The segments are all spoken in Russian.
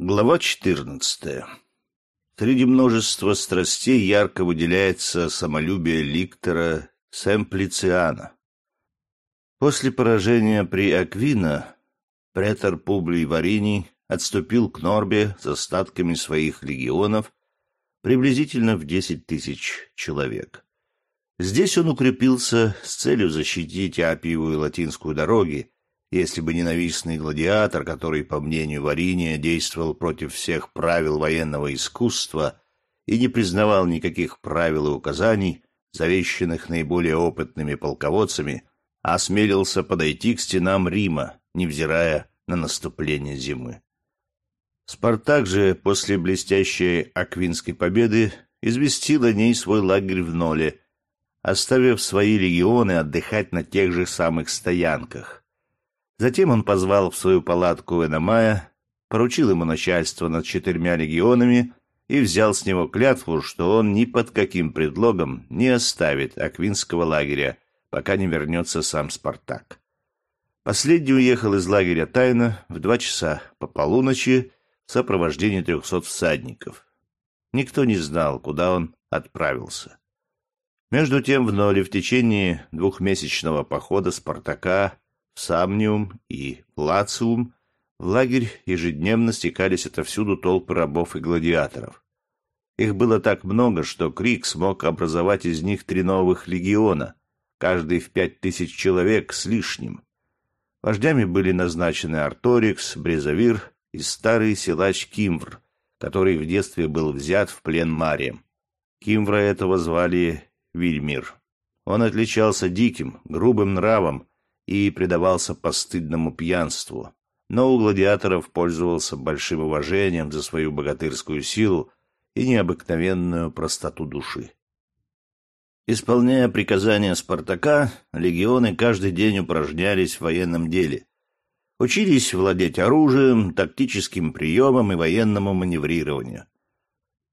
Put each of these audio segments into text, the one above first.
Глава 14. Среди множества страстей ярко выделяется самолюбие Ликтора Сэмплициана. После поражения при Аквина претор Публий Вариний отступил к Норбе с остатками своих легионов приблизительно в десять тысяч человек. Здесь он укрепился с целью защитить Апиеву и Латинскую дороги, если бы ненавистный гладиатор, который, по мнению Вариния, действовал против всех правил военного искусства и не признавал никаких правил и указаний, завещанных наиболее опытными полководцами, осмелился подойти к стенам Рима, невзирая на наступление зимы. Спартак же после блестящей Аквинской победы известил о ней свой лагерь в Ноле, оставив свои легионы отдыхать на тех же самых стоянках. Затем он позвал в свою палатку Эномая, поручил ему начальство над четырьмя легионами и взял с него клятву, что он ни под каким предлогом не оставит Аквинского лагеря, пока не вернется сам Спартак. Последний уехал из лагеря тайно в два часа по полуночи в сопровождении трехсот всадников. Никто не знал, куда он отправился. Между тем в Ноле в течение двухмесячного похода Спартака Самниум и Лациум, в лагерь ежедневно стекались отовсюду толпы рабов и гладиаторов. Их было так много, что Крик смог образовать из них три новых легиона, каждый в пять тысяч человек с лишним. Вождями были назначены Арторикс, Брезавир и старый силач Кимвр, который в детстве был взят в плен Марием. Кимвра этого звали Вильмир. Он отличался диким, грубым нравом и предавался постыдному пьянству, но у гладиаторов пользовался большим уважением за свою богатырскую силу и необыкновенную простоту души. Исполняя приказания Спартака, легионы каждый день упражнялись в военном деле. Учились владеть оружием, тактическим приемом и военному маневрированию.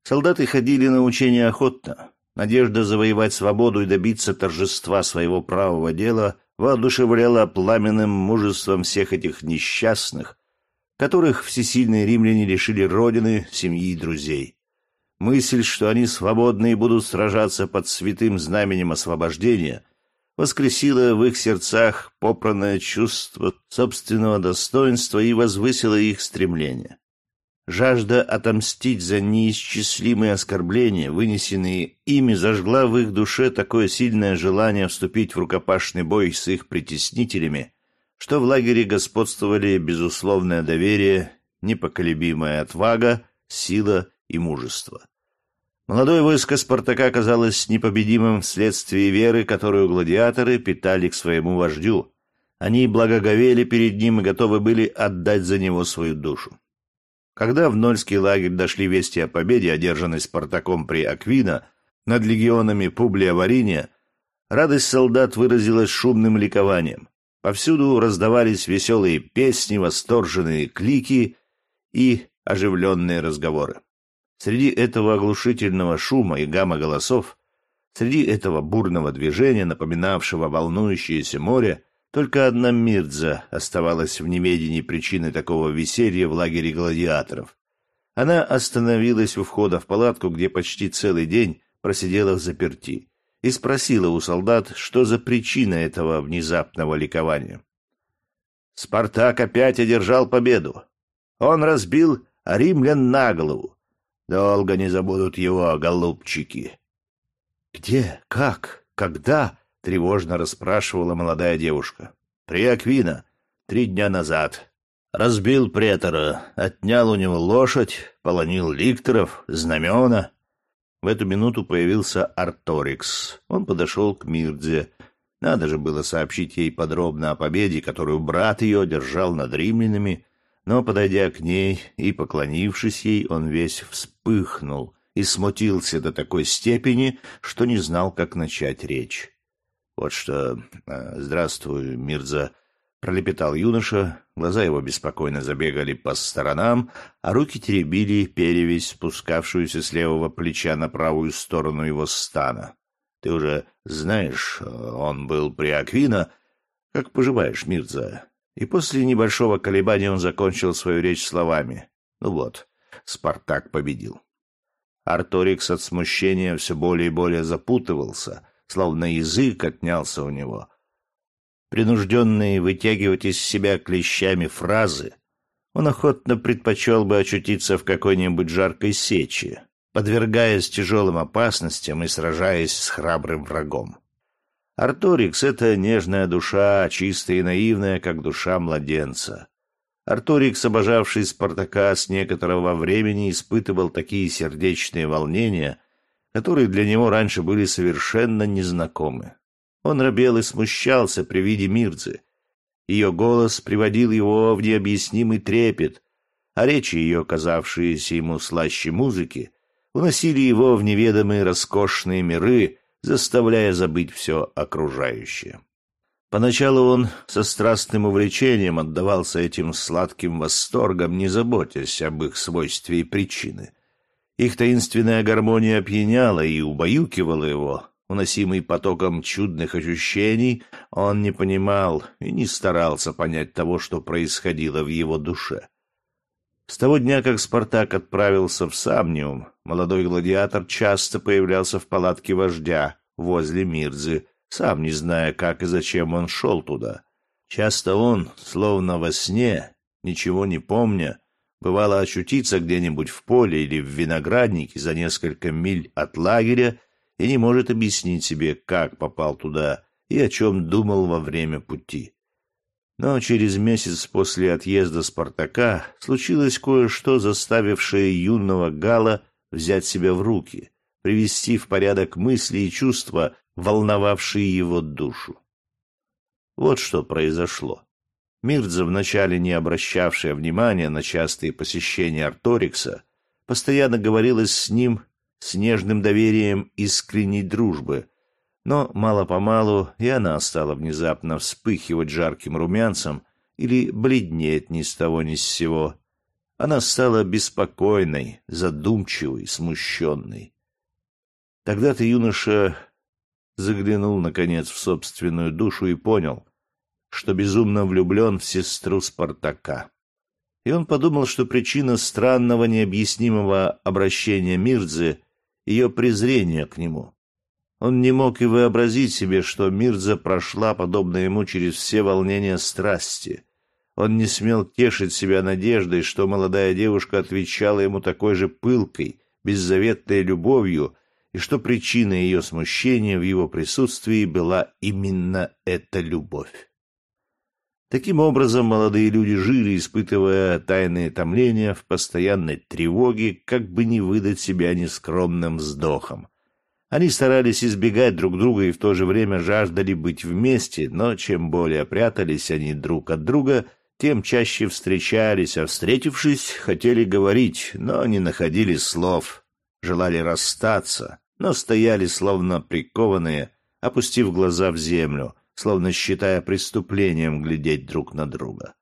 Солдаты ходили на учения охотно. Надежда завоевать свободу и добиться торжества своего правого дела воодушевляла пламенным мужеством всех этих несчастных, которых всесильные римляне лишили родины, семьи и друзей. Мысль, что они свободны и будут сражаться под святым знаменем освобождения, воскресила в их сердцах попранное чувство собственного достоинства и возвысила их стремление. Жажда отомстить за неисчислимые оскорбления, вынесенные ими, зажгла в их душе такое сильное желание вступить в рукопашный бой с их притеснителями, что в лагере господствовали безусловное доверие, непоколебимая отвага, сила и мужество. Молодое войско Спартака казалось непобедимым вследствие веры, которую гладиаторы питали к своему вождю. Они благоговели перед ним и готовы были отдать за него свою душу. Когда в Нольский лагерь дошли вести о победе, одержанной Спартаком при Аквина над легионами Публия Вариния, радость солдат выразилась шумным ликованием. Повсюду раздавались веселые песни, восторженные клики и оживленные разговоры. Среди этого оглушительного шума и гамма голосов, среди этого бурного движения, напоминавшего волнующееся море, только одна Мирдза оставалась в немедении причины такого веселья в лагере гладиаторов. Она остановилась у входа в палатку, где почти целый день просидела в заперти, и спросила у солдат, что за причина этого внезапного ликования. Спартак опять одержал победу. Он разбил римлян на голову. Долго не забудут его, голубчики. Где, как, когда тревожно расспрашивала молодая девушка. При Аквина, три дня назад. Разбил претора, отнял у него лошадь, полонил ликторов, знамена. В эту минуту появился Арторикс. Он подошел к Мирдзе. Надо же было сообщить ей подробно о победе, которую брат ее одержал над римлянами, но, подойдя к ней и поклонившись ей, он весь вспыхнул и смутился до такой степени, что не знал, как начать речь. Вот что... Э, здравствуй, Мирза, пролепетал юноша, глаза его беспокойно забегали по сторонам, а руки теребили перевязь, спускавшуюся с левого плеча на правую сторону его стана. Ты уже знаешь, э, он был при Аквина. Как поживаешь, Мирза? И после небольшого колебания он закончил свою речь словами. Ну вот, Спартак победил. Арторикс от смущения все более и более запутывался, словно язык отнялся у него. Принужденный вытягивать из себя клещами фразы, он охотно предпочел бы очутиться в какой-нибудь жаркой сече, подвергаясь тяжелым опасностям и сражаясь с храбрым врагом. Арторикс — это нежная душа, чистая и наивная, как душа младенца. Арторикс, обожавший Спартака, с некоторого времени испытывал такие сердечные волнения, которые для него раньше были совершенно незнакомы. Он робел и смущался при виде Мирзы. Ее голос приводил его в необъяснимый трепет, а речи ее, казавшиеся ему слаще музыки, уносили его в неведомые роскошные миры, заставляя забыть все окружающее. Поначалу он со страстным увлечением отдавался этим сладким восторгам, не заботясь об их свойстве и причины. Их таинственная гармония опьяняла и убаюкивала его. Уносимый потоком чудных ощущений, он не понимал и не старался понять того, что происходило в его душе. С того дня, как Спартак отправился в Самниум, молодой гладиатор часто появлялся в палатке вождя возле Мирзы, сам не зная, как и зачем он шел туда. Часто он, словно во сне, ничего не помня, бывало очутиться где-нибудь в поле или в винограднике за несколько миль от лагеря и не может объяснить себе, как попал туда и о чем думал во время пути. Но через месяц после отъезда Спартака случилось кое-что, заставившее юного Гала взять себя в руки, привести в порядок мысли и чувства, волновавшие его душу. Вот что произошло. Мирдза, вначале не обращавшая внимания на частые посещения Арторикса, постоянно говорила с ним с нежным доверием искренней дружбы, но мало-помалу и она стала внезапно вспыхивать жарким румянцем или бледнеть ни с того ни с сего. Она стала беспокойной, задумчивой, смущенной. Тогда-то юноша заглянул, наконец, в собственную душу и понял, что безумно влюблен в сестру Спартака. И он подумал, что причина странного необъяснимого обращения Мирзы — ее презрение к нему. Он не мог и вообразить себе, что Мирза прошла, подобно ему, через все волнения страсти. Он не смел тешить себя надеждой, что молодая девушка отвечала ему такой же пылкой, беззаветной любовью — и что причиной ее смущения в его присутствии была именно эта любовь. Таким образом, молодые люди жили, испытывая тайные томления в постоянной тревоге, как бы не выдать себя нескромным вздохом. Они старались избегать друг друга и в то же время жаждали быть вместе, но чем более прятались они друг от друга, тем чаще встречались, а встретившись, хотели говорить, но не находили слов, желали расстаться, но стояли словно прикованные, опустив глаза в землю, словно считая преступлением глядеть друг на друга.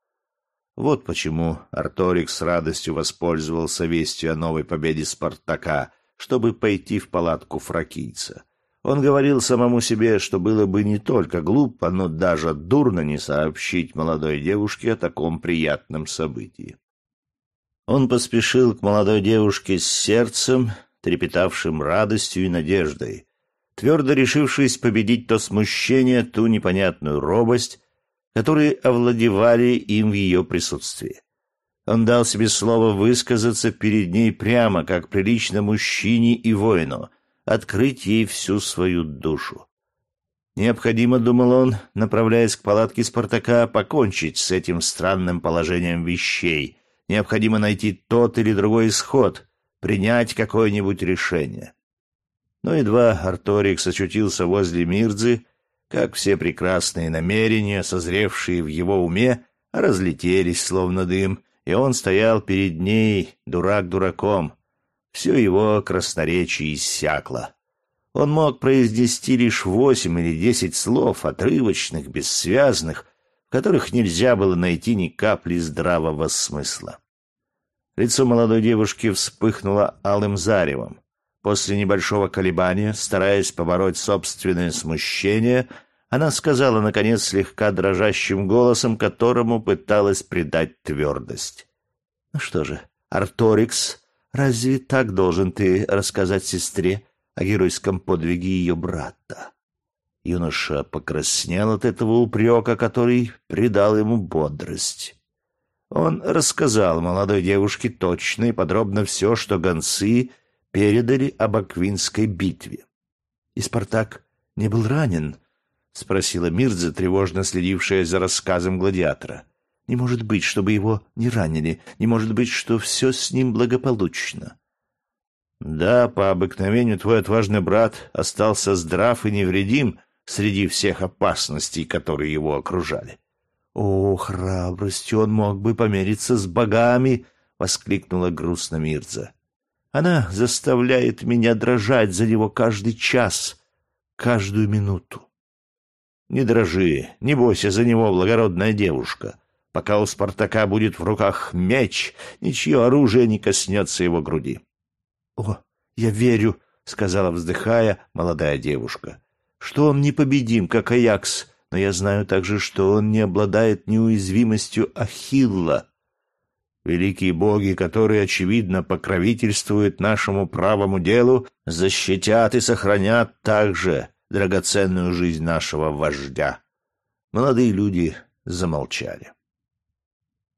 Вот почему Арторик с радостью воспользовался вестью о новой победе Спартака, чтобы пойти в палатку фракийца. Он говорил самому себе, что было бы не только глупо, но даже дурно не сообщить молодой девушке о таком приятном событии. Он поспешил к молодой девушке с сердцем, трепетавшим радостью и надеждой, твердо решившись победить то смущение, ту непонятную робость, которые овладевали им в ее присутствии. Он дал себе слово высказаться перед ней прямо, как прилично мужчине и воину, открыть ей всю свою душу. Необходимо, думал он, направляясь к палатке Спартака, покончить с этим странным положением вещей. Необходимо найти тот или другой исход, принять какое-нибудь решение. Но едва Арторикс очутился возле Мирзы, как все прекрасные намерения, созревшие в его уме, разлетелись словно дым, и он стоял перед ней, дурак дураком. Все его красноречие иссякло. Он мог произнести лишь восемь или десять слов, отрывочных, бессвязных, в которых нельзя было найти ни капли здравого смысла. Лицо молодой девушки вспыхнуло алым заревом. После небольшого колебания, стараясь побороть собственное смущение, она сказала, наконец, слегка дрожащим голосом, которому пыталась придать твердость. «Ну что же, Арторикс, разве так должен ты рассказать сестре о геройском подвиге ее брата?» Юноша покраснел от этого упрека, который придал ему бодрость. Он рассказал молодой девушке точно и подробно все, что гонцы передали об Аквинской битве. — И Спартак не был ранен? — спросила Мирза, тревожно следившая за рассказом гладиатора. — Не может быть, чтобы его не ранили. Не может быть, что все с ним благополучно. — Да, по обыкновению твой отважный брат остался здрав и невредим среди всех опасностей, которые его окружали. «О, храбростью он мог бы помериться с богами!» — воскликнула грустно Мирза. «Она заставляет меня дрожать за него каждый час, каждую минуту». «Не дрожи, не бойся за него, благородная девушка. Пока у Спартака будет в руках меч, ничье оружие не коснется его груди». «О, я верю», — сказала, вздыхая, молодая девушка, — «что он непобедим, как Аякс» но я знаю также, что он не обладает неуязвимостью Ахилла. Великие боги, которые, очевидно, покровительствуют нашему правому делу, защитят и сохранят также драгоценную жизнь нашего вождя. Молодые люди замолчали.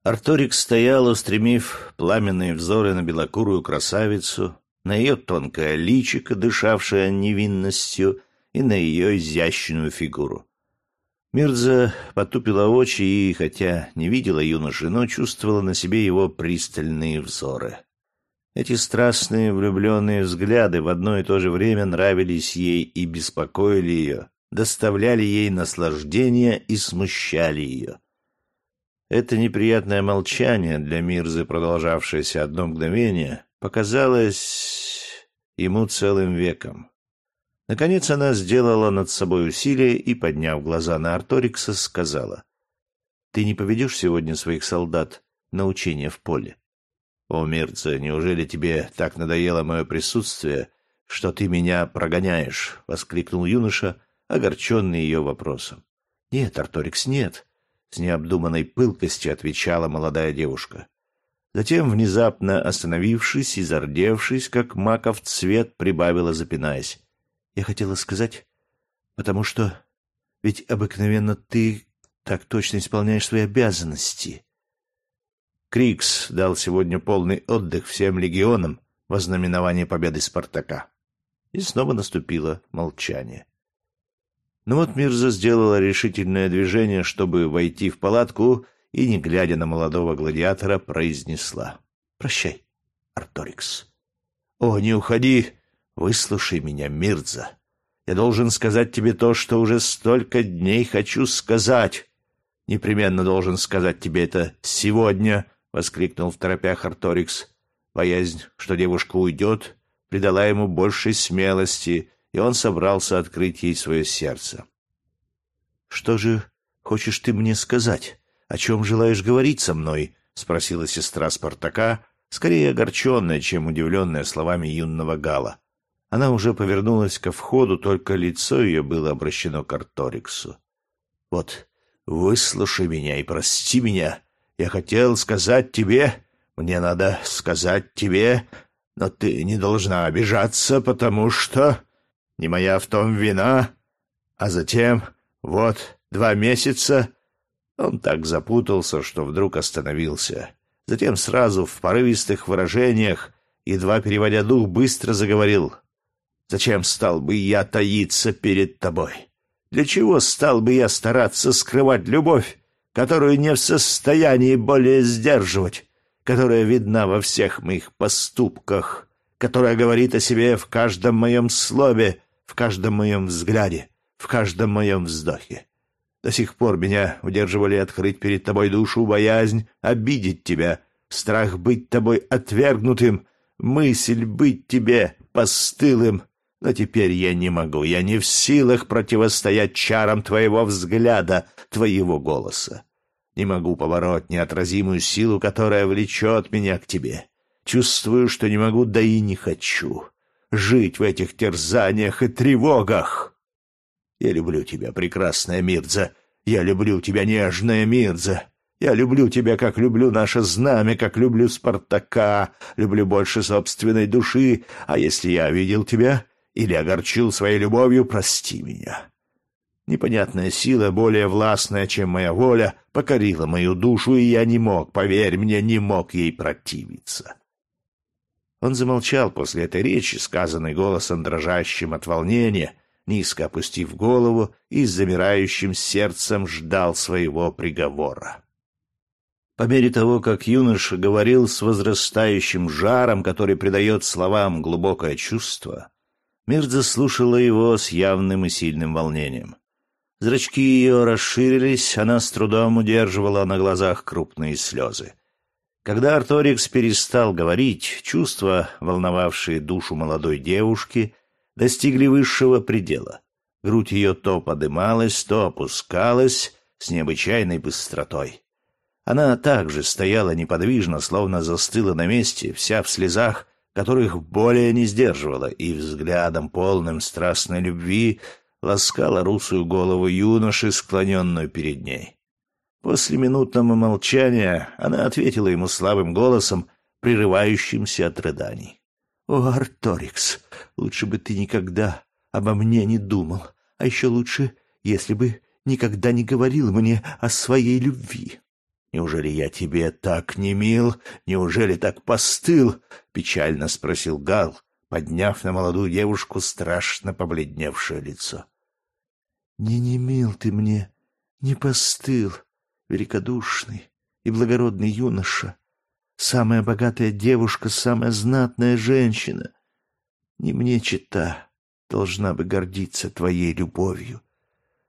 Арторик стоял, устремив пламенные взоры на белокурую красавицу, на ее тонкое личико, дышавшее невинностью, и на ее изящную фигуру. Мирза потупила очи и, хотя не видела юноши, но чувствовала на себе его пристальные взоры. Эти страстные влюбленные взгляды в одно и то же время нравились ей и беспокоили ее, доставляли ей наслаждение и смущали ее. Это неприятное молчание для Мирзы, продолжавшееся одно мгновение, показалось ему целым веком. Наконец она сделала над собой усилие и, подняв глаза на Арторикса, сказала. — Ты не поведешь сегодня своих солдат на учение в поле? — О, Мирца, неужели тебе так надоело мое присутствие, что ты меня прогоняешь? — воскликнул юноша, огорченный ее вопросом. — Нет, Арторикс, нет, — с необдуманной пылкостью отвечала молодая девушка. Затем, внезапно остановившись и зардевшись, как маков цвет, прибавила, запинаясь. Я хотела сказать, потому что ведь обыкновенно ты так точно исполняешь свои обязанности. Крикс дал сегодня полный отдых всем легионам во знаменование победы Спартака. И снова наступило молчание. Но вот Мирза сделала решительное движение, чтобы войти в палатку, и, не глядя на молодого гладиатора, произнесла. «Прощай, Арторикс». «О, не уходи!» Выслушай меня, Мирза. Я должен сказать тебе то, что уже столько дней хочу сказать. Непременно должен сказать тебе это сегодня, — воскликнул в торопях Арторикс. Боязнь, что девушка уйдет, придала ему большей смелости, и он собрался открыть ей свое сердце. — Что же хочешь ты мне сказать? О чем желаешь говорить со мной? — спросила сестра Спартака, скорее огорченная, чем удивленная словами юного Гала. Она уже повернулась ко входу, только лицо ее было обращено к Арториксу. «Вот, выслушай меня и прости меня. Я хотел сказать тебе, мне надо сказать тебе, но ты не должна обижаться, потому что не моя в том вина. А затем, вот, два месяца...» Он так запутался, что вдруг остановился. Затем сразу в порывистых выражениях, едва переводя дух, быстро заговорил — Зачем стал бы я таиться перед тобой? Для чего стал бы я стараться скрывать любовь, которую не в состоянии более сдерживать, которая видна во всех моих поступках, которая говорит о себе в каждом моем слове, в каждом моем взгляде, в каждом моем вздохе? До сих пор меня удерживали открыть перед тобой душу боязнь обидеть тебя, страх быть тобой отвергнутым, мысль быть тебе постылым, но теперь я не могу, я не в силах противостоять чарам твоего взгляда, твоего голоса. Не могу побороть неотразимую силу, которая влечет меня к тебе. Чувствую, что не могу, да и не хочу. Жить в этих терзаниях и тревогах. Я люблю тебя, прекрасная Мирза. Я люблю тебя, нежная Мирза. Я люблю тебя, как люблю наше знамя, как люблю Спартака, люблю больше собственной души, а если я обидел тебя или огорчил своей любовью, прости меня. Непонятная сила, более властная, чем моя воля, покорила мою душу, и я не мог, поверь мне, не мог ей противиться. Он замолчал после этой речи, сказанной голосом дрожащим от волнения, низко опустив голову и с замирающим сердцем ждал своего приговора. По мере того, как юноша говорил с возрастающим жаром, который придает словам глубокое чувство, Мирза слушала его с явным и сильным волнением. Зрачки ее расширились, она с трудом удерживала на глазах крупные слезы. Когда Арторикс перестал говорить, чувства, волновавшие душу молодой девушки, достигли высшего предела. Грудь ее то подымалась, то опускалась с необычайной быстротой. Она также стояла неподвижно, словно застыла на месте, вся в слезах, которых более не сдерживала, и взглядом полным страстной любви ласкала русую голову юноши, склоненную перед ней. После минутного молчания она ответила ему слабым голосом, прерывающимся от рыданий. «О, Арторикс, лучше бы ты никогда обо мне не думал, а еще лучше, если бы никогда не говорил мне о своей любви. Неужели я тебе так не мил? Неужели так постыл? Печально спросил Гал, подняв на молодую девушку страшно побледневшее лицо. Не не мил ты мне, не постыл, великодушный и благородный юноша, самая богатая девушка, самая знатная женщина. Не мне чита должна бы гордиться твоей любовью.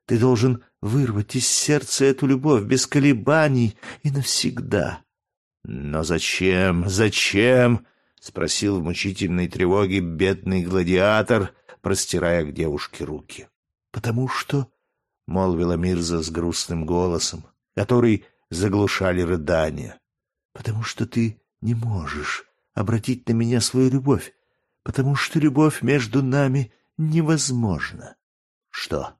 Ты должен вырвать из сердца эту любовь без колебаний и навсегда. Но зачем, зачем? спросил в мучительной тревоге бедный гладиатор, простирая к девушке руки. Потому что, молвила Мирза с грустным голосом, который заглушали рыдания, потому что ты не можешь обратить на меня свою любовь, потому что любовь между нами невозможна. Что?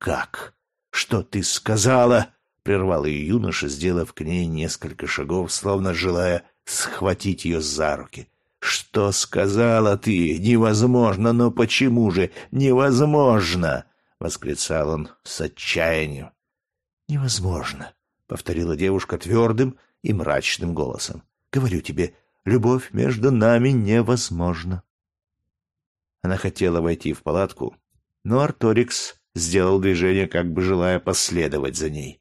Как? Что ты сказала? прервал ее юноша, сделав к ней несколько шагов, словно желая схватить ее за руки. Что сказала ты? Невозможно, но почему же невозможно? восклицал он с отчаянием. Невозможно, повторила девушка твердым и мрачным голосом. Говорю тебе, любовь между нами невозможна. Она хотела войти в палатку, но Арторикс сделал движение, как бы желая последовать за ней.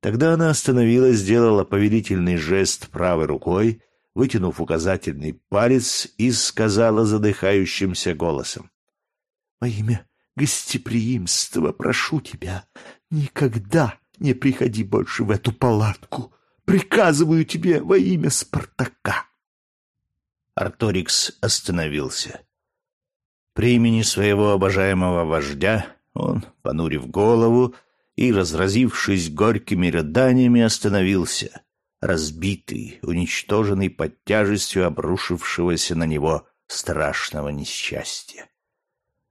Тогда она остановилась, сделала повелительный жест правой рукой, вытянув указательный палец, и сказала задыхающимся голосом. — Во имя гостеприимства прошу тебя, никогда не приходи больше в эту палатку. Приказываю тебе во имя Спартака. Арторикс остановился. При имени своего обожаемого вождя он, понурив голову и разразившись горькими рыданиями, остановился, разбитый, уничтоженный под тяжестью обрушившегося на него страшного несчастья.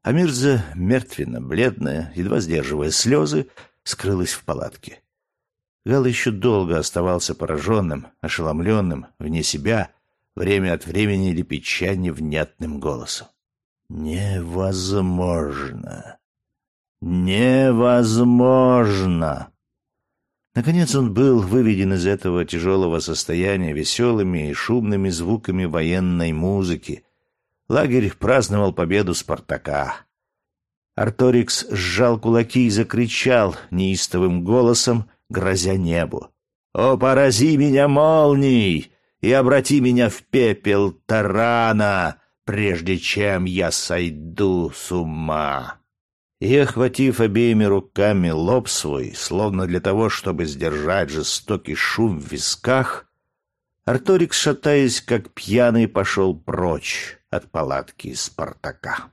А Мирза, мертвенно бледная, едва сдерживая слезы, скрылась в палатке. Гал еще долго оставался пораженным, ошеломленным, вне себя, время от времени лепеча невнятным голосом. «Невозможно! Невозможно! Наконец он был выведен из этого тяжелого состояния веселыми и шумными звуками военной музыки. Лагерь праздновал победу Спартака. Арторикс сжал кулаки и закричал неистовым голосом, грозя небу. «О, порази меня молнией и обрати меня в пепел тарана, прежде чем я сойду с ума!» И, охватив обеими руками лоб свой, словно для того, чтобы сдержать жестокий шум в висках, Арторик, шатаясь как пьяный, пошел прочь от палатки Спартака.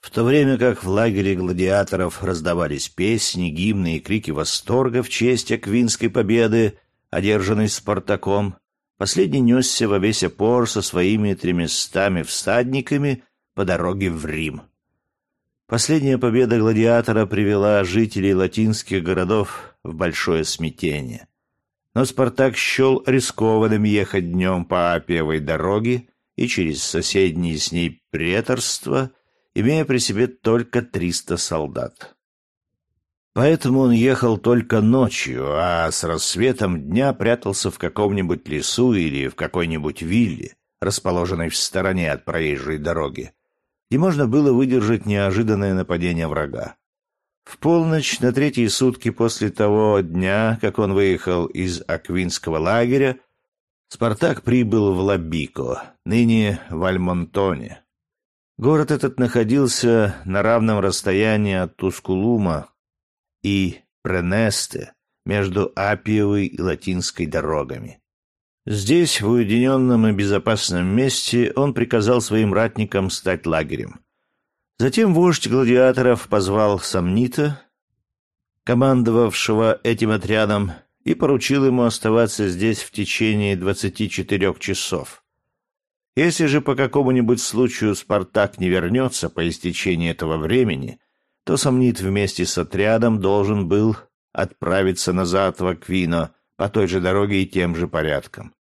В то время как в лагере гладиаторов раздавались песни, гимны и крики восторга в честь Аквинской победы, одержанной Спартаком, последний несся во весь опор со своими тремястами всадниками по дороге в Рим. Последняя победа гладиатора привела жителей латинских городов в большое смятение. но Спартак счел рискованным ехать днем по Апиевой дороге и через соседние с ней преторство, имея при себе только триста солдат. Поэтому он ехал только ночью, а с рассветом дня прятался в каком-нибудь лесу или в какой-нибудь вилле, расположенной в стороне от проезжей дороги, и можно было выдержать неожиданное нападение врага. В полночь на третьи сутки после того дня, как он выехал из Аквинского лагеря, Спартак прибыл в Лабико, ныне в Альмонтоне. Город этот находился на равном расстоянии от Тускулума, и Пренесте между Апиевой и Латинской дорогами. Здесь, в уединенном и безопасном месте, он приказал своим ратникам стать лагерем. Затем вождь гладиаторов позвал Самнита, командовавшего этим отрядом, и поручил ему оставаться здесь в течение двадцати четырех часов. Если же по какому-нибудь случаю Спартак не вернется по истечении этого времени, то Сомнит вместе с отрядом должен был отправиться назад в Аквино по той же дороге и тем же порядком.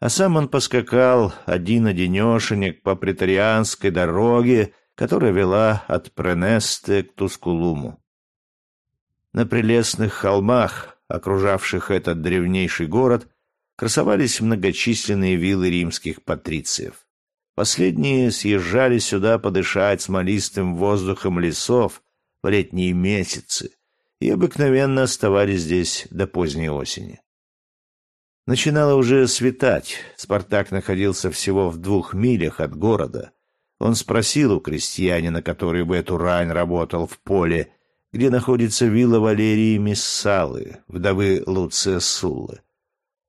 А сам он поскакал один-одинешенек по претарианской дороге, которая вела от Пренесте к Тускулуму. На прелестных холмах, окружавших этот древнейший город, красовались многочисленные виллы римских патрициев. Последние съезжали сюда подышать смолистым воздухом лесов в летние месяцы и обыкновенно оставались здесь до поздней осени. Начинало уже светать. Спартак находился всего в двух милях от города. Он спросил у крестьянина, который в эту рань работал в поле, где находится вилла Валерии Миссалы, вдовы Луция Суллы.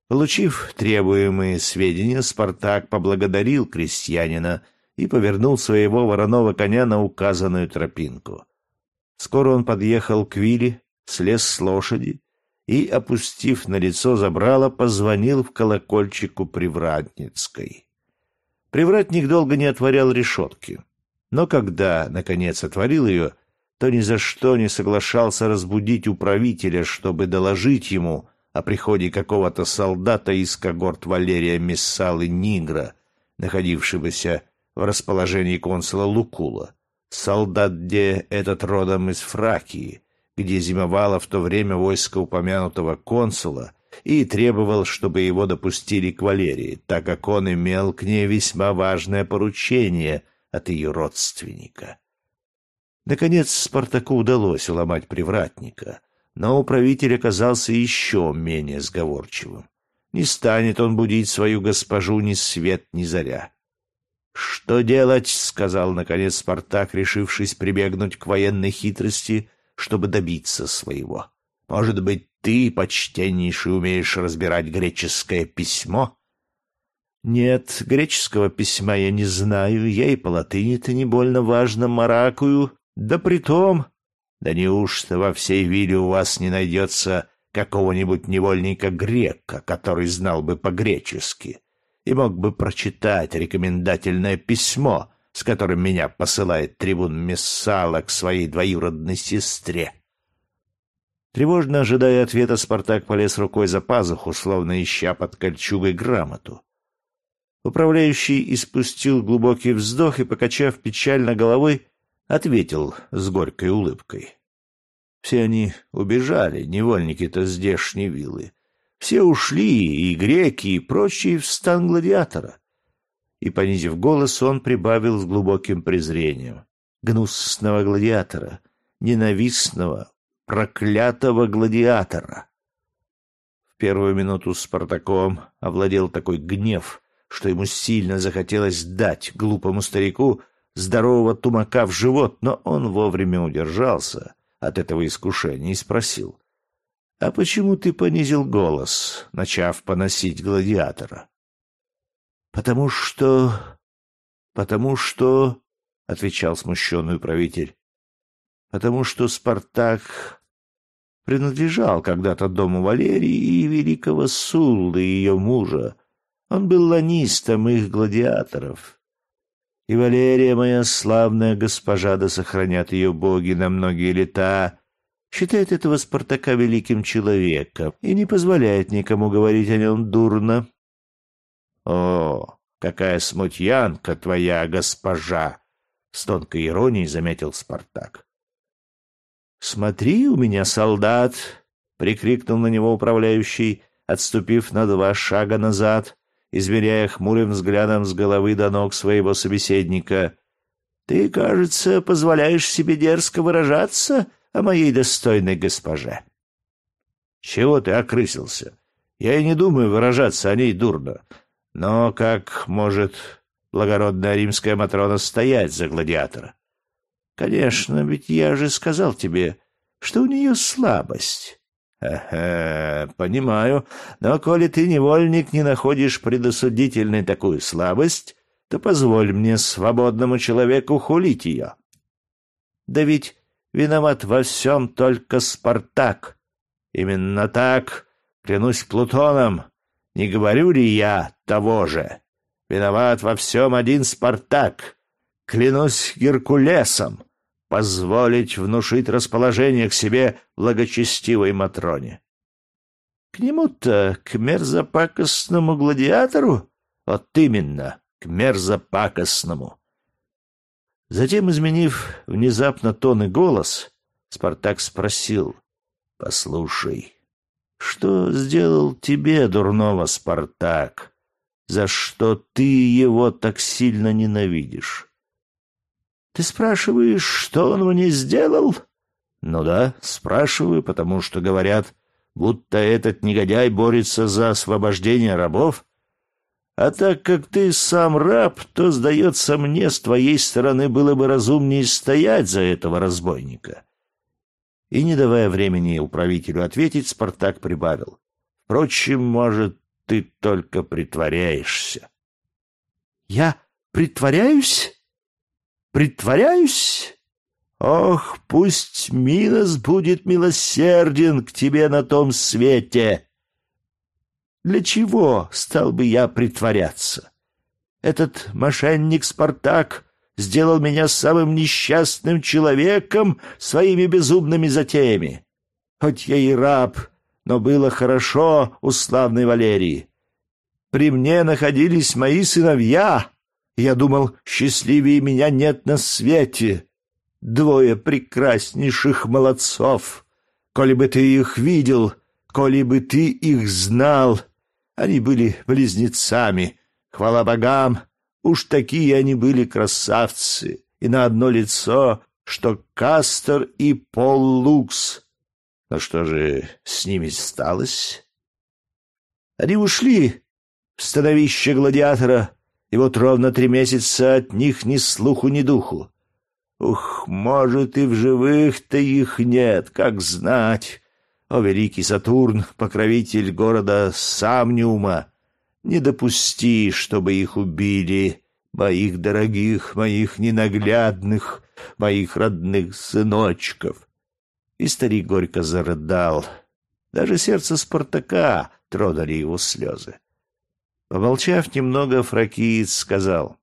Получив требуемые сведения, Спартак поблагодарил крестьянина и повернул своего вороного коня на указанную тропинку. Скоро он подъехал к вилле, слез с лошади и, опустив на лицо забрало, позвонил в колокольчику Привратницкой. Привратник долго не отворял решетки, но когда, наконец, отворил ее, то ни за что не соглашался разбудить управителя, чтобы доложить ему — о приходе какого-то солдата из когорт Валерия Мессалы Нигра, находившегося в расположении консула Лукула. Солдат, где этот родом из Фракии, где зимовало в то время войско упомянутого консула, и требовал, чтобы его допустили к Валерии, так как он имел к ней весьма важное поручение от ее родственника. Наконец Спартаку удалось уломать привратника, но управитель оказался еще менее сговорчивым. Не станет он будить свою госпожу ни свет, ни заря. «Что делать?» — сказал, наконец, Спартак, решившись прибегнуть к военной хитрости, чтобы добиться своего. «Может быть, ты, почтеннейший, умеешь разбирать греческое письмо?» «Нет, греческого письма я не знаю, я и по латыни-то не больно важно маракую, да притом да неужто во всей вилле у вас не найдется какого-нибудь невольника-грека, который знал бы по-гречески и мог бы прочитать рекомендательное письмо, с которым меня посылает трибун Мессала к своей двоюродной сестре? Тревожно ожидая ответа, Спартак полез рукой за пазуху, словно ища под кольчугой грамоту. Управляющий испустил глубокий вздох и, покачав печально головой, ответил с горькой улыбкой. Все они убежали, невольники-то здешней виллы. Все ушли, и греки, и прочие, в стан гладиатора. И, понизив голос, он прибавил с глубоким презрением. Гнусного гладиатора, ненавистного, проклятого гладиатора. В первую минуту Спартаком овладел такой гнев, что ему сильно захотелось дать глупому старику здорового тумака в живот, но он вовремя удержался от этого искушения и спросил. — А почему ты понизил голос, начав поносить гладиатора? — Потому что... Потому что... — отвечал смущенный управитель. — Потому что Спартак принадлежал когда-то дому Валерии и великого Суллы, ее мужа. Он был ланистом их гладиаторов. И Валерия, моя славная госпожа, да сохранят ее боги на многие лета, считает этого Спартака великим человеком и не позволяет никому говорить о нем дурно. — О, какая смутьянка твоя госпожа! — с тонкой иронией заметил Спартак. — Смотри у меня, солдат! — прикрикнул на него управляющий, отступив на два шага назад, измеряя хмурым взглядом с головы до ног своего собеседника. — Ты, кажется, позволяешь себе дерзко выражаться о моей достойной госпоже. — Чего ты окрысился? Я и не думаю выражаться о ней дурно. Но как может благородная римская Матрона стоять за гладиатора? Конечно, ведь я же сказал тебе, что у нее слабость. Ага, понимаю, но коли ты, невольник, не находишь предосудительной такую слабость, то позволь мне, свободному человеку, хулить ее. Да ведь виноват во всем только Спартак. Именно так, клянусь Плутоном, не говорю ли я того же? Виноват во всем один Спартак. Клянусь Геркулесом, позволить внушить расположение к себе благочестивой Матроне. К нему-то, к мерзопакостному гладиатору? Вот именно, к мерзопакостному. Затем, изменив внезапно тон и голос, Спартак спросил, «Послушай, что сделал тебе, дурного Спартак? За что ты его так сильно ненавидишь? Ты спрашиваешь, что он мне сделал? Ну да, спрашиваю, потому что говорят, будто этот негодяй борется за освобождение рабов. А так как ты сам раб, то, сдается мне, с твоей стороны было бы разумнее стоять за этого разбойника. И, не давая времени управителю ответить, Спартак прибавил. «Впрочем, может, ты только притворяешься». «Я притворяюсь? Притворяюсь? Ох, пусть Минос будет милосерден к тебе на том свете!» Для чего стал бы я притворяться? Этот мошенник Спартак сделал меня самым несчастным человеком своими безумными затеями. Хоть я и раб, но было хорошо у славной Валерии. При мне находились мои сыновья. Я думал, счастливее меня нет на свете. Двое прекраснейших молодцов. Коли бы ты их видел, коли бы ты их знал. Они были близнецами. Хвала богам, Уж такие они были красавцы, и на одно лицо, что Кастер и Пол Лукс. Но что же с ними сталось? Они ушли в становище гладиатора, и вот ровно три месяца от них ни слуху, ни духу. Ух, может, и в живых-то их нет, как знать. О, великий Сатурн, покровитель города Самниума, не допусти, чтобы их убили, моих дорогих, моих ненаглядных, моих родных сыночков. И старик горько зарыдал. Даже сердце Спартака тронули его слезы. Помолчав немного, Фракиец сказал,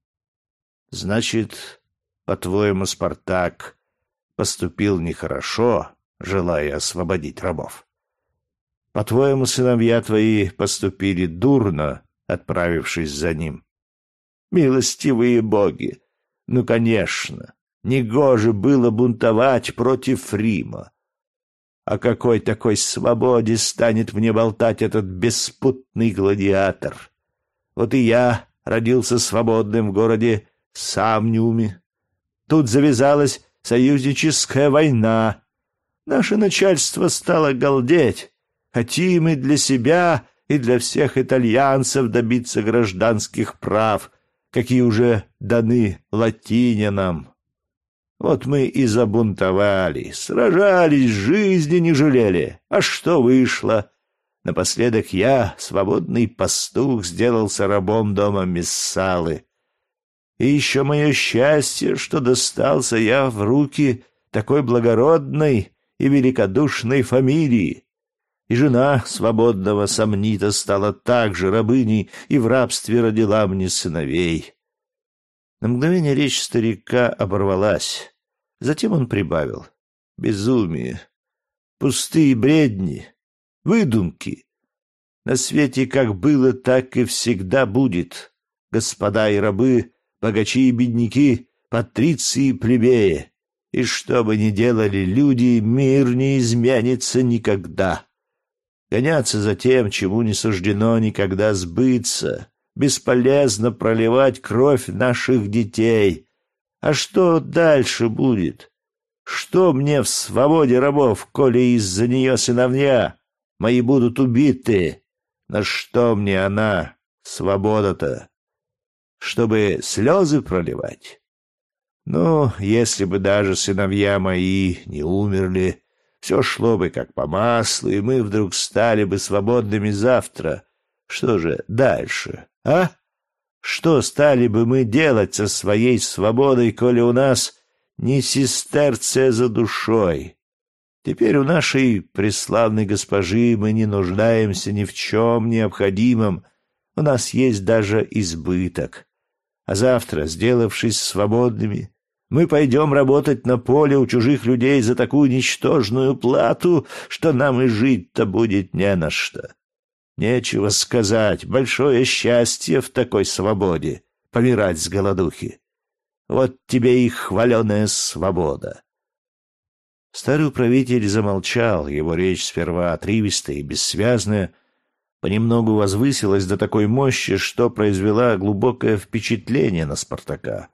«Значит, по-твоему, Спартак поступил нехорошо, желая освободить рабов? По-твоему, сыновья твои поступили дурно, отправившись за ним. Милостивые боги! Ну, конечно, негоже было бунтовать против Рима. О какой такой свободе станет мне болтать этот беспутный гладиатор? Вот и я родился свободным в городе Самниуме. Тут завязалась союзническая война. Наше начальство стало галдеть. Хотим мы для себя и для всех итальянцев добиться гражданских прав, какие уже даны латинянам. Вот мы и забунтовали, сражались, жизни не жалели. А что вышло? Напоследок я, свободный пастух, сделался рабом дома Мессалы. И еще мое счастье, что достался я в руки такой благородной и великодушной фамилии, и жена свободного сомнита стала также рабыней и в рабстве родила мне сыновей. На мгновение речь старика оборвалась. Затем он прибавил. Безумие. пустые бредни, выдумки. На свете как было, так и всегда будет. Господа и рабы, богачи и бедняки, патриции и плебеи. И что бы ни делали люди, мир не изменится никогда. Гоняться за тем, чему не суждено никогда сбыться, бесполезно проливать кровь наших детей. А что дальше будет? Что мне в свободе рабов, коли из-за нее сыновья мои будут убиты? На что мне она, свобода-то? Чтобы слезы проливать? Ну, если бы даже сыновья мои не умерли, все шло бы как по маслу, и мы вдруг стали бы свободными завтра. Что же дальше, а? Что стали бы мы делать со своей свободой, коли у нас не сестерция за душой? Теперь у нашей преславной госпожи мы не нуждаемся ни в чем необходимом, у нас есть даже избыток. А завтра, сделавшись свободными, мы пойдем работать на поле у чужих людей за такую ничтожную плату, что нам и жить-то будет не на что. Нечего сказать, большое счастье в такой свободе — помирать с голодухи. Вот тебе и хваленая свобода. Старый управитель замолчал, его речь сперва отрывистая и бессвязная, понемногу возвысилась до такой мощи, что произвела глубокое впечатление на Спартака.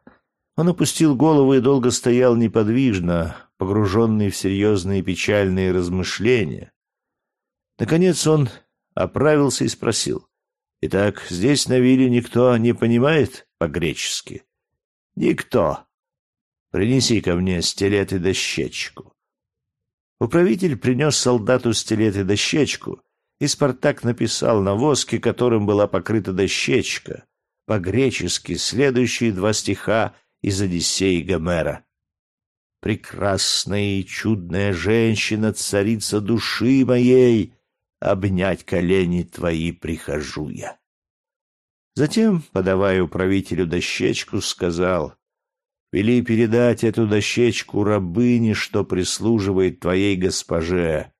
Он опустил голову и долго стоял неподвижно, погруженный в серьезные печальные размышления. Наконец он оправился и спросил. «Итак, здесь на вилле никто не понимает по-гречески?» «Никто. Принеси ко мне стилет и дощечку». Управитель принес солдату стилет и дощечку, и Спартак написал на воске, которым была покрыта дощечка, по-гречески следующие два стиха из Одиссеи Гомера. Прекрасная и чудная женщина, царица души моей, обнять колени твои прихожу я. Затем, подавая управителю дощечку, сказал, «Вели передать эту дощечку рабыне, что прислуживает твоей госпоже.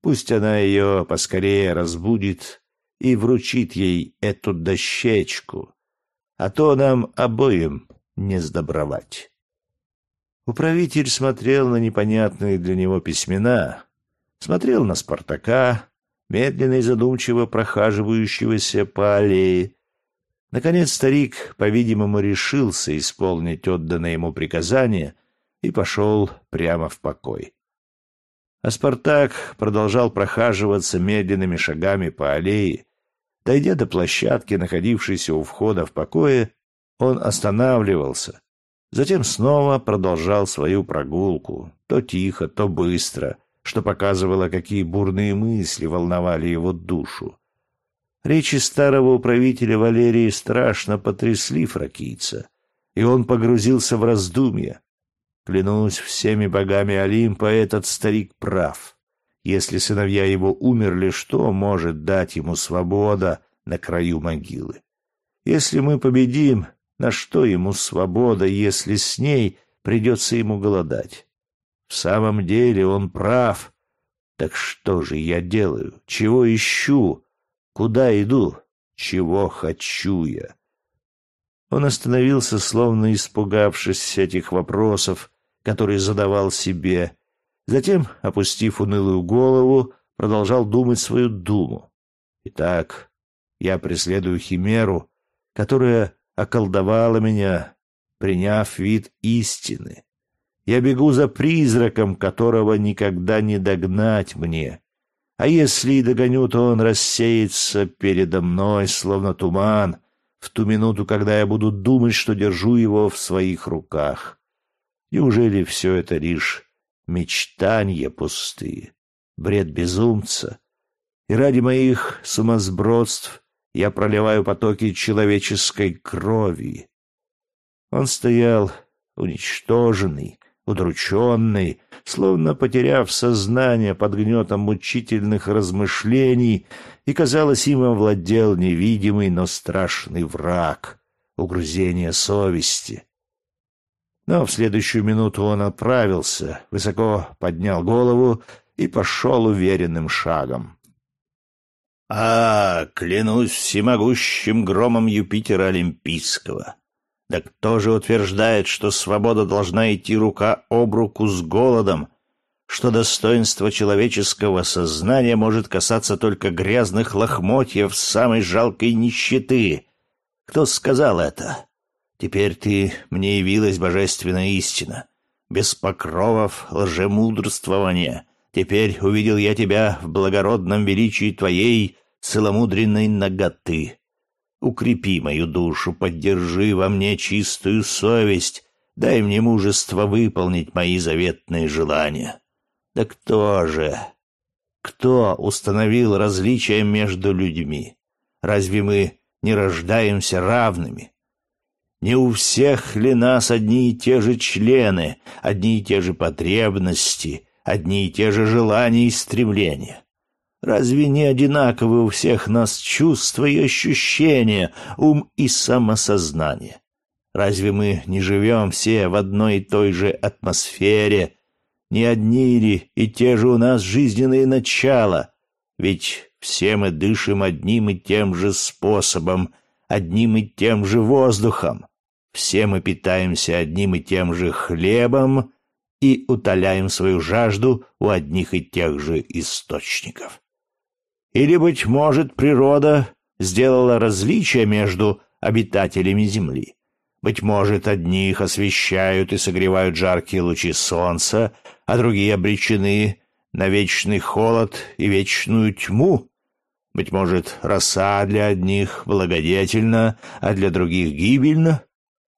Пусть она ее поскорее разбудит и вручит ей эту дощечку, а то нам обоим не сдобровать. Управитель смотрел на непонятные для него письмена, смотрел на Спартака, медленно и задумчиво прохаживающегося по аллее. Наконец старик, по-видимому, решился исполнить отданное ему приказание и пошел прямо в покой. А Спартак продолжал прохаживаться медленными шагами по аллее. Дойдя до площадки, находившейся у входа в покое, он останавливался, затем снова продолжал свою прогулку, то тихо, то быстро, что показывало, какие бурные мысли волновали его душу. Речи старого управителя Валерии страшно потрясли фракийца, и он погрузился в раздумья. Клянусь всеми богами Олимпа, этот старик прав. Если сыновья его умерли, что может дать ему свобода на краю могилы? Если мы победим, на что ему свобода, если с ней придется ему голодать? В самом деле он прав. Так что же я делаю? Чего ищу? Куда иду? Чего хочу я? Он остановился, словно испугавшись этих вопросов, которые задавал себе. Затем, опустив унылую голову, продолжал думать свою думу. Итак, я преследую химеру, которая околдовала меня, приняв вид истины. Я бегу за призраком, которого никогда не догнать мне. А если и догоню, то он рассеется передо мной, словно туман, в ту минуту, когда я буду думать, что держу его в своих руках. Неужели все это лишь мечтания пустые, бред безумца? И ради моих сумасбродств я проливаю потоки человеческой крови. Он стоял уничтоженный, удрученный, словно потеряв сознание под гнетом мучительных размышлений, и, казалось, им овладел невидимый, но страшный враг — угрызение совести. Но в следующую минуту он отправился, высоко поднял голову и пошел уверенным шагом. «А, клянусь всемогущим громом Юпитера Олимпийского! Да кто же утверждает, что свобода должна идти рука об руку с голодом, что достоинство человеческого сознания может касаться только грязных лохмотьев самой жалкой нищеты? Кто сказал это? Теперь ты мне явилась божественная истина, без покровов лжемудрствования. Теперь увидел я тебя в благородном величии твоей целомудренной ноготы. Укрепи мою душу, поддержи во мне чистую совесть, дай мне мужество выполнить мои заветные желания. Да кто же? Кто установил различия между людьми? Разве мы не рождаемся равными? Не у всех ли нас одни и те же члены, одни и те же потребности, одни и те же желания и стремления? Разве не одинаковы у всех нас чувства и ощущения, ум и самосознание? Разве мы не живем все в одной и той же атмосфере? Не одни ли и те же у нас жизненные начала? Ведь все мы дышим одним и тем же способом, одним и тем же воздухом. Все мы питаемся одним и тем же хлебом и утоляем свою жажду у одних и тех же источников. Или, быть может, природа сделала различие между обитателями Земли. Быть может, одних освещают и согревают жаркие лучи солнца, а другие обречены на вечный холод и вечную тьму. Быть может, роса для одних благодетельна, а для других гибельна.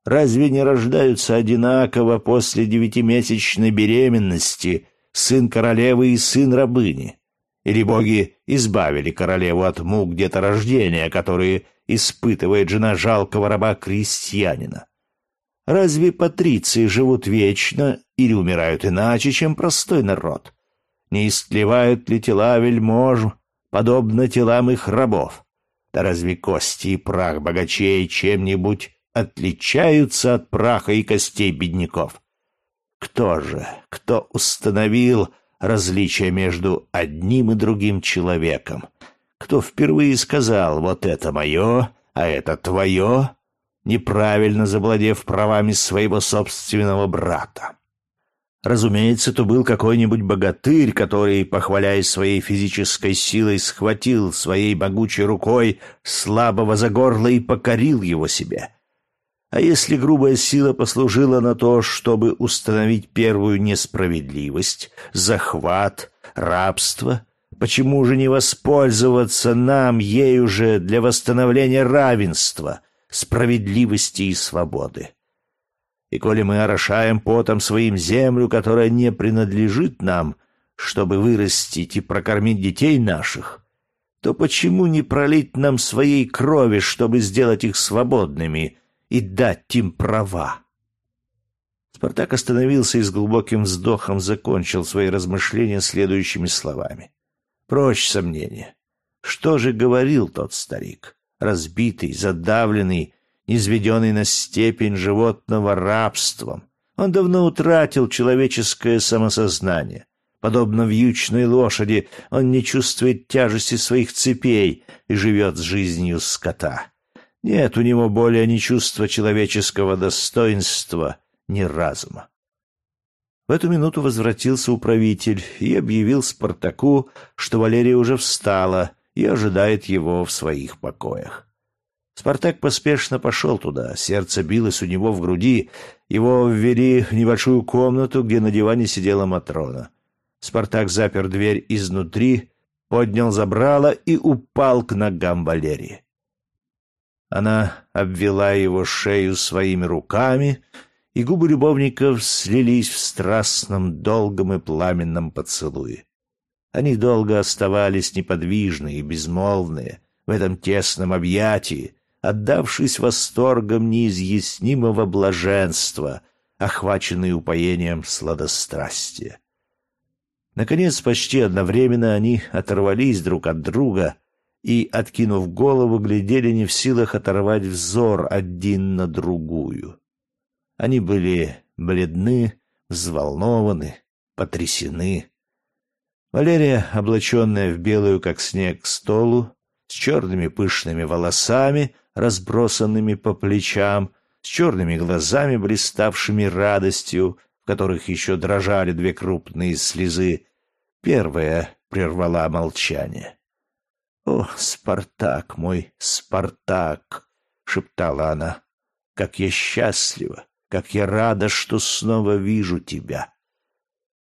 Разве не рождаются одинаково после девятимесячной беременности сын королевы и сын рабыни? Или боги избавили королеву от мук деторождения, которые испытывает жена жалкого раба-крестьянина? Разве патриции живут вечно или умирают иначе, чем простой народ? Не истлевают ли тела вельмож, подобно телам их рабов? Да разве кости и прах богачей чем-нибудь отличаются от праха и костей бедняков? Кто же, кто установил различия между одним и другим человеком. Кто впервые сказал «вот это мое, а это твое», неправильно завладев правами своего собственного брата. Разумеется, то был какой-нибудь богатырь, который, похваляясь своей физической силой, схватил своей могучей рукой слабого за горло и покорил его себе. А если грубая сила послужила на то, чтобы установить первую несправедливость, захват, рабство, почему же не воспользоваться нам ею же для восстановления равенства, справедливости и свободы? И коли мы орошаем потом своим землю, которая не принадлежит нам, чтобы вырастить и прокормить детей наших, то почему не пролить нам своей крови, чтобы сделать их свободными — и дать им права. Спартак остановился и с глубоким вздохом закончил свои размышления следующими словами. Прочь сомнения. Что же говорил тот старик? Разбитый, задавленный, низведенный на степень животного рабством. Он давно утратил человеческое самосознание. Подобно вьючной лошади, он не чувствует тяжести своих цепей и живет жизнью скота. Нет у него более ни чувства человеческого достоинства, ни разума. В эту минуту возвратился управитель и объявил Спартаку, что Валерия уже встала и ожидает его в своих покоях. Спартак поспешно пошел туда, сердце билось у него в груди, его ввели в небольшую комнату, где на диване сидела Матрона. Спартак запер дверь изнутри, поднял забрало и упал к ногам Валерии. Она обвела его шею своими руками, и губы любовников слились в страстном, долгом и пламенном поцелуе. Они долго оставались неподвижные и безмолвные в этом тесном объятии, отдавшись восторгом неизъяснимого блаженства, охваченные упоением сладострастия. Наконец, почти одновременно они оторвались друг от друга и, откинув голову, глядели не в силах оторвать взор один на другую. Они были бледны, взволнованы, потрясены. Валерия, облаченная в белую, как снег, столу, с черными пышными волосами, разбросанными по плечам, с черными глазами, блиставшими радостью, в которых еще дрожали две крупные слезы, первая прервала молчание. «О, Спартак мой, Спартак!» — шептала она. «Как я счастлива, как я рада, что снова вижу тебя!»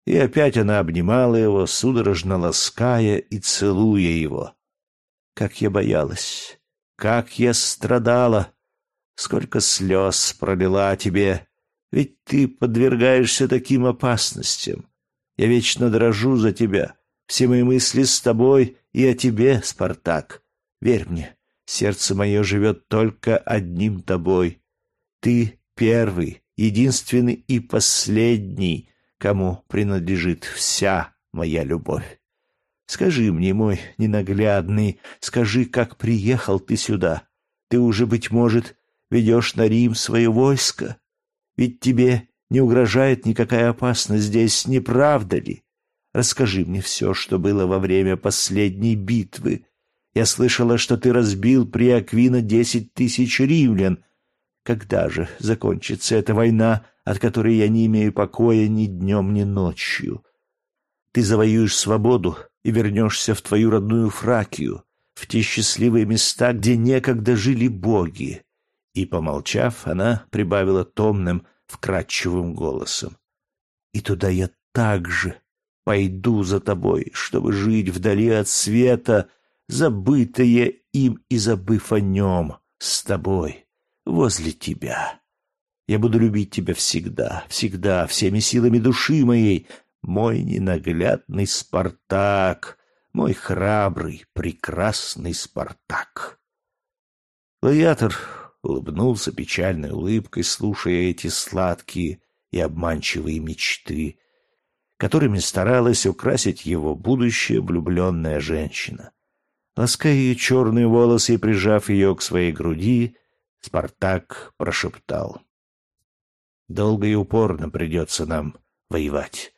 И опять она обнимала его, судорожно лаская и целуя его. Как я боялась, как я страдала, сколько слез пролила тебе, ведь ты подвергаешься таким опасностям. Я вечно дрожу за тебя, все мои мысли с тобой и о тебе, Спартак. Верь мне, сердце мое живет только одним тобой. Ты первый, единственный и последний, кому принадлежит вся моя любовь. Скажи мне, мой ненаглядный, скажи, как приехал ты сюда? Ты уже, быть может, ведешь на Рим свое войско? Ведь тебе не угрожает никакая опасность здесь, не правда ли? Расскажи мне все, что было во время последней битвы. Я слышала, что ты разбил при Аквина десять тысяч римлян. Когда же закончится эта война, от которой я не имею покоя ни днем, ни ночью? Ты завоюешь свободу и вернешься в твою родную Фракию, в те счастливые места, где некогда жили боги. И, помолчав, она прибавила томным, вкрадчивым голосом. И туда я также Пойду за тобой, чтобы жить вдали от света, забытое им и забыв о нем, с тобой, возле тебя. Я буду любить тебя всегда, всегда, всеми силами души моей, мой ненаглядный Спартак, мой храбрый, прекрасный Спартак. Гладиатор улыбнулся печальной улыбкой, слушая эти сладкие и обманчивые мечты, которыми старалась украсить его будущая влюбленная женщина. Лаская ее черные волосы и прижав ее к своей груди, Спартак прошептал. «Долго и упорно придется нам воевать.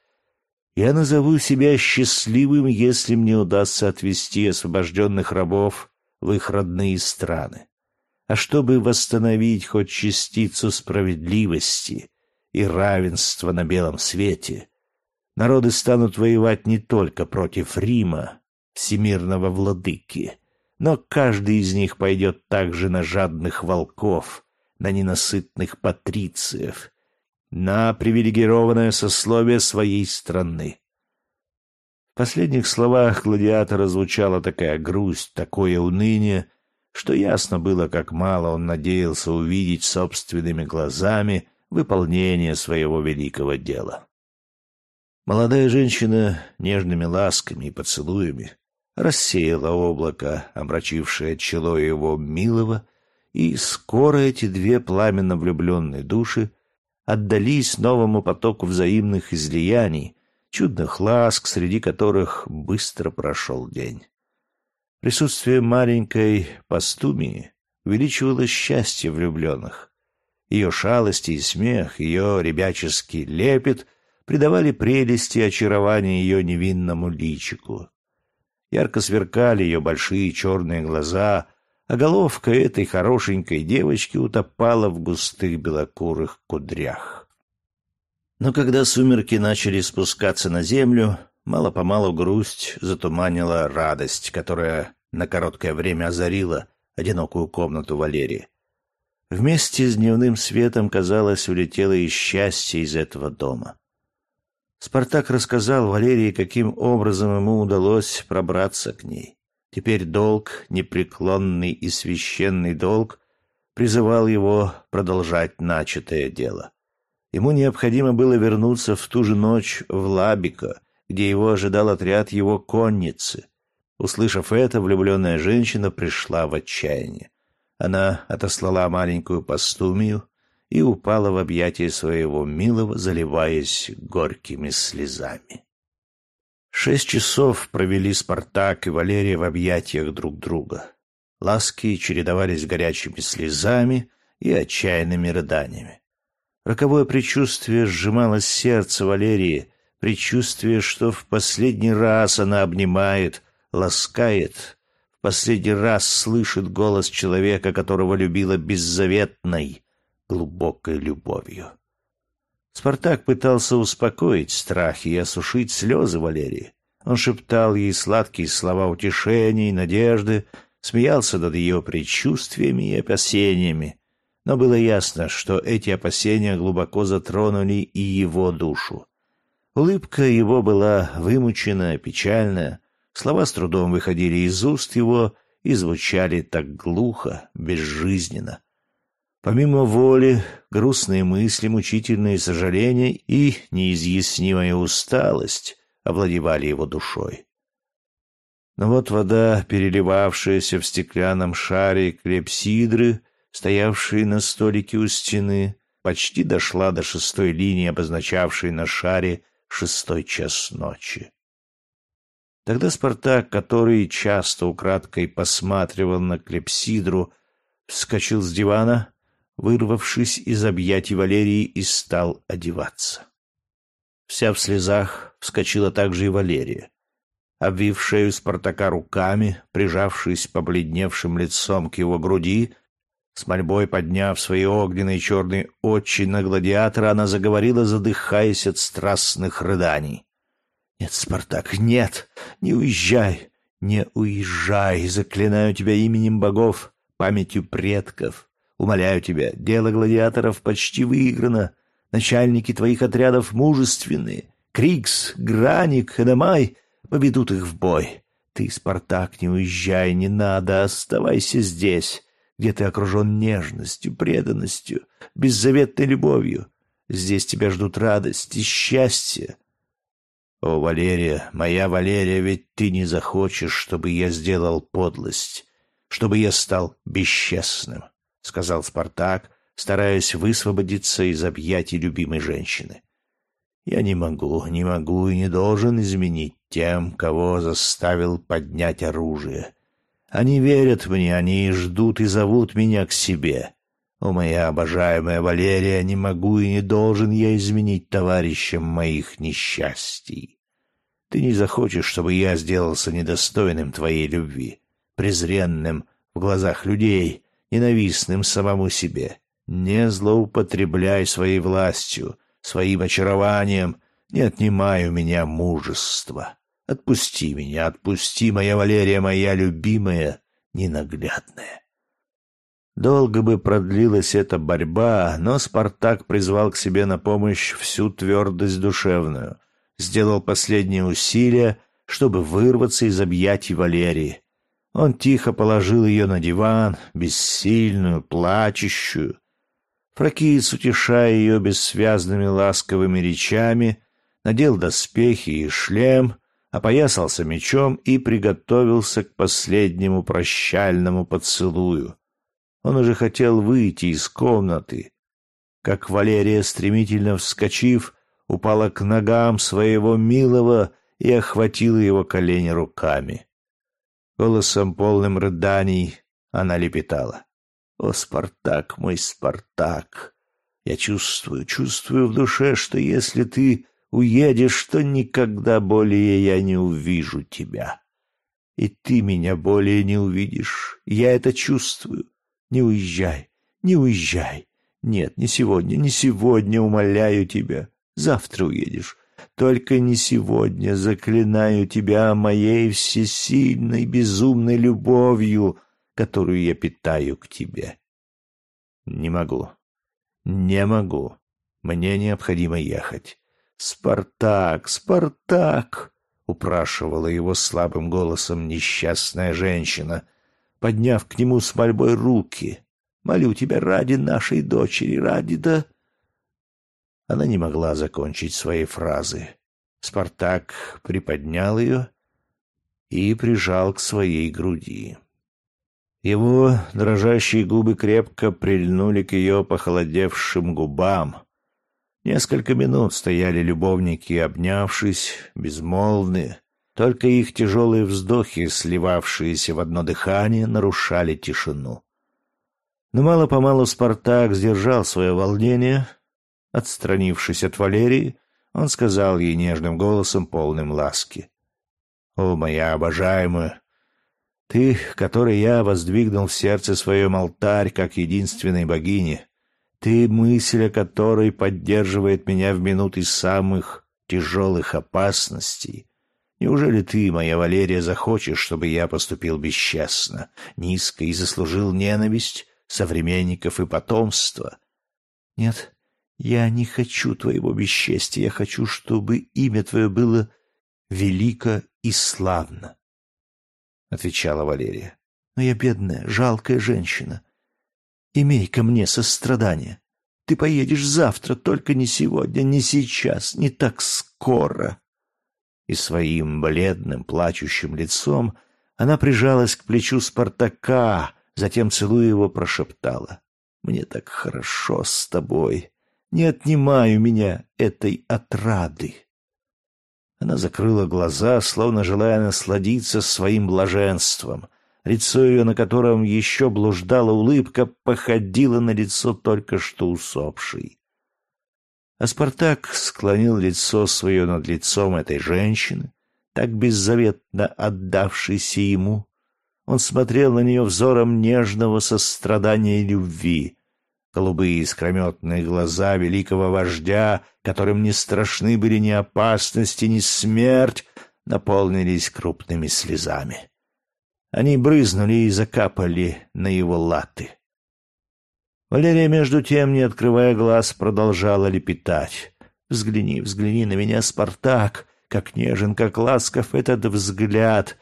Я назову себя счастливым, если мне удастся отвести освобожденных рабов в их родные страны. А чтобы восстановить хоть частицу справедливости и равенства на белом свете, Народы станут воевать не только против Рима, всемирного владыки, но каждый из них пойдет также на жадных волков, на ненасытных патрициев, на привилегированное сословие своей страны. В последних словах гладиатора звучала такая грусть, такое уныние, что ясно было, как мало он надеялся увидеть собственными глазами выполнение своего великого дела. Молодая женщина нежными ласками и поцелуями рассеяла облако, омрачившее чело его милого, и скоро эти две пламенно влюбленные души отдались новому потоку взаимных излияний, чудных ласк, среди которых быстро прошел день. Присутствие маленькой пастумии увеличивало счастье влюбленных. Ее шалости и смех, ее ребяческий лепет придавали прелести и очарование ее невинному личику. Ярко сверкали ее большие черные глаза, а головка этой хорошенькой девочки утопала в густых белокурых кудрях. Но когда сумерки начали спускаться на землю, мало-помалу грусть затуманила радость, которая на короткое время озарила одинокую комнату Валерии. Вместе с дневным светом, казалось, улетело и счастье из этого дома. Спартак рассказал Валерии, каким образом ему удалось пробраться к ней. Теперь долг, непреклонный и священный долг, призывал его продолжать начатое дело. Ему необходимо было вернуться в ту же ночь в Лабико, где его ожидал отряд его конницы. Услышав это, влюбленная женщина пришла в отчаяние. Она отослала маленькую постумию, и упала в объятия своего милого, заливаясь горькими слезами. Шесть часов провели Спартак и Валерия в объятиях друг друга. Ласки чередовались горячими слезами и отчаянными рыданиями. Роковое предчувствие сжимало сердце Валерии, предчувствие, что в последний раз она обнимает, ласкает, в последний раз слышит голос человека, которого любила беззаветной, глубокой любовью. Спартак пытался успокоить страхи и осушить слезы Валерии. Он шептал ей сладкие слова утешения и надежды, смеялся над ее предчувствиями и опасениями, но было ясно, что эти опасения глубоко затронули и его душу. Улыбка его была вымученная, печальная, слова с трудом выходили из уст его и звучали так глухо, безжизненно. Помимо воли, грустные мысли, мучительные сожаления и неизъяснимая усталость овладевали его душой. Но вот вода, переливавшаяся в стеклянном шаре клепсидры, стоявшей на столике у стены, почти дошла до шестой линии, обозначавшей на шаре шестой час ночи. Тогда Спартак, который часто украдкой посматривал на клепсидру, вскочил с дивана, вырвавшись из объятий Валерии, и стал одеваться. Вся в слезах вскочила также и Валерия. Обвив шею Спартака руками, прижавшись побледневшим лицом к его груди, с мольбой подняв свои огненные черные очи на гладиатора, она заговорила, задыхаясь от страстных рыданий. «Нет, Спартак, нет! Не уезжай! Не уезжай! Заклинаю тебя именем богов, памятью предков! Умоляю тебя, дело гладиаторов почти выиграно. Начальники твоих отрядов мужественные. Крикс, Граник, Эдамай поведут их в бой. Ты, Спартак, не уезжай, не надо, оставайся здесь где ты окружен нежностью, преданностью, беззаветной любовью. Здесь тебя ждут радость и счастье. О, Валерия, моя Валерия, ведь ты не захочешь, чтобы я сделал подлость, чтобы я стал бесчестным, — сказал Спартак, стараясь высвободиться из объятий любимой женщины. Я не могу, не могу и не должен изменить тем, кого заставил поднять оружие. Они верят мне, они ждут и зовут меня к себе. О, моя обожаемая Валерия, не могу и не должен я изменить товарищам моих несчастий. Ты не захочешь, чтобы я сделался недостойным твоей любви, презренным в глазах людей, ненавистным самому себе. Не злоупотребляй своей властью, своим очарованием, не отнимай у меня мужества. Отпусти меня, отпусти, моя Валерия, моя любимая, ненаглядная. Долго бы продлилась эта борьба, но Спартак призвал к себе на помощь всю твердость душевную, сделал последние усилия, чтобы вырваться из объятий Валерии. Он тихо положил ее на диван, бессильную, плачущую. Фракиец, утешая ее бессвязными ласковыми речами, надел доспехи и шлем, опоясался мечом и приготовился к последнему прощальному поцелую. Он уже хотел выйти из комнаты, как Валерия, стремительно вскочив, упала к ногам своего милого и охватила его колени руками. Голосом полным рыданий она лепетала. «О, Спартак, мой Спартак! Я чувствую, чувствую в душе, что если ты уедешь, то никогда более я не увижу тебя. И ты меня более не увидишь. Я это чувствую. Не уезжай, не уезжай. Нет, не сегодня, не сегодня, умоляю тебя. Завтра уедешь. Только не сегодня, заклинаю тебя моей всесильной, безумной любовью, которую я питаю к тебе. Не могу, не могу. Мне необходимо ехать. «Спартак! Спартак!» — упрашивала его слабым голосом несчастная женщина, подняв к нему с мольбой руки. «Молю тебя ради нашей дочери, ради да...» Она не могла закончить своей фразы. Спартак приподнял ее и прижал к своей груди. Его дрожащие губы крепко прильнули к ее похолодевшим губам, Несколько минут стояли любовники, обнявшись, безмолвные. Только их тяжелые вздохи, сливавшиеся в одно дыхание, нарушали тишину. Но мало-помалу Спартак сдержал свое волнение. Отстранившись от Валерии, Он сказал ей нежным голосом, полным ласки. «О, моя обожаемая, ты, которой я воздвигнул в сердце своем алтарь, как единственной богине, ты, мысль о которой поддерживает меня в минуты самых тяжелых опасностей. Неужели ты, моя Валерия, захочешь, чтобы я поступил бесчестно, низко и заслужил ненависть современников и потомства? Нет, я не хочу твоего бесчестия, я хочу, чтобы имя твое было велико и славно, — отвечала Валерия. Но я бедная, жалкая женщина. Имей ко мне сострадание. Ты поедешь завтра, только не сегодня, не сейчас, не так скоро. И своим бледным, плачущим лицом она прижалась к плечу Спартака, затем, целуя его, прошептала. «Мне так хорошо с тобой. Не отнимай у меня этой отрады». Она закрыла глаза, словно желая насладиться своим блаженством. Лицо ее, на котором еще блуждала улыбка, походило на лицо только что усопшей. А Спартак склонил лицо свое над лицом этой женщины, так беззаветно отдавшейся ему. Он смотрел на нее взором нежного сострадания и любви. Голубые искрометные глаза великого вождя, которым не страшны были ни опасности, ни смерть, наполнились крупными слезами. Они брызнули и закапали на его латы. Валерия, между тем, не открывая глаз, продолжала лепетать. «Взгляни, взгляни на меня, Спартак! Как нежен, как ласков этот взгляд!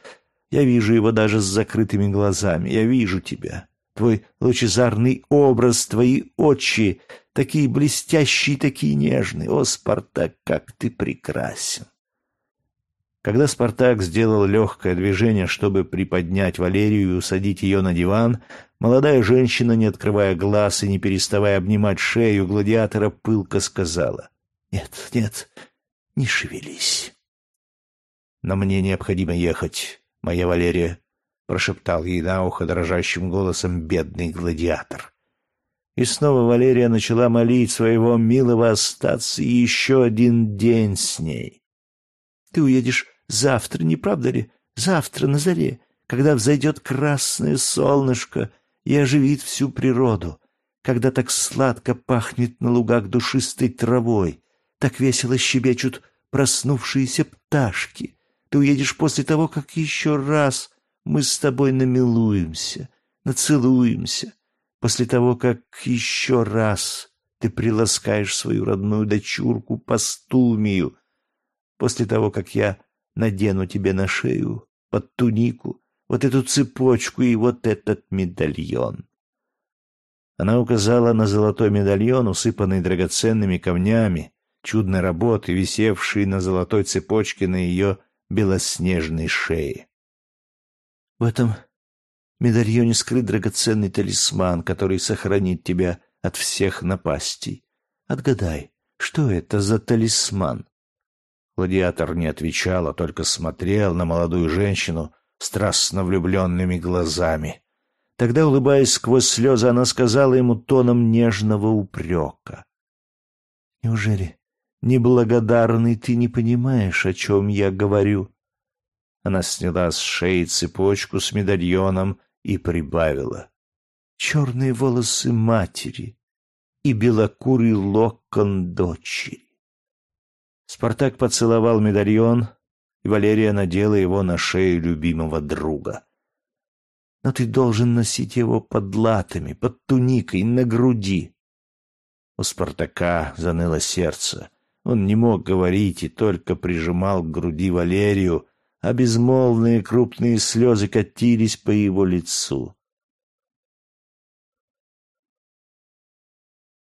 Я вижу его даже с закрытыми глазами. Я вижу тебя. Твой лучезарный образ, твои очи, такие блестящие, такие нежные. О, Спартак, как ты прекрасен!» Когда Спартак сделал легкое движение, чтобы приподнять Валерию и усадить ее на диван, молодая женщина, не открывая глаз и не переставая обнимать шею гладиатора, пылко сказала «Нет, нет, не шевелись». «Но мне необходимо ехать, моя Валерия», — прошептал ей на ухо дрожащим голосом бедный гладиатор. И снова Валерия начала молить своего милого остаться еще один день с ней. «Ты уедешь Завтра, не правда ли? Завтра на заре, когда взойдет красное солнышко и оживит всю природу, когда так сладко пахнет на лугах душистой травой, так весело щебечут проснувшиеся пташки. Ты уедешь после того, как еще раз мы с тобой намилуемся, нацелуемся, после того, как еще раз ты приласкаешь свою родную дочурку Постумию, после того, как я надену тебе на шею, под тунику, вот эту цепочку и вот этот медальон. Она указала на золотой медальон, усыпанный драгоценными камнями, чудной работы, висевший на золотой цепочке на ее белоснежной шее. В этом медальоне скрыт драгоценный талисман, который сохранит тебя от всех напастей. Отгадай, что это за талисман? Гладиатор не отвечал, а только смотрел на молодую женщину страстно влюбленными глазами. Тогда, улыбаясь сквозь слезы, она сказала ему тоном нежного упрека. «Неужели, неблагодарный, ты не понимаешь, о чем я говорю?» Она сняла с шеи цепочку с медальоном и прибавила. «Черные волосы матери и белокурый локон дочери». Спартак поцеловал медальон, и Валерия надела его на шею любимого друга. «Но ты должен носить его под латами, под туникой, на груди». У Спартака заныло сердце. Он не мог говорить и только прижимал к груди Валерию, а безмолвные крупные слезы катились по его лицу.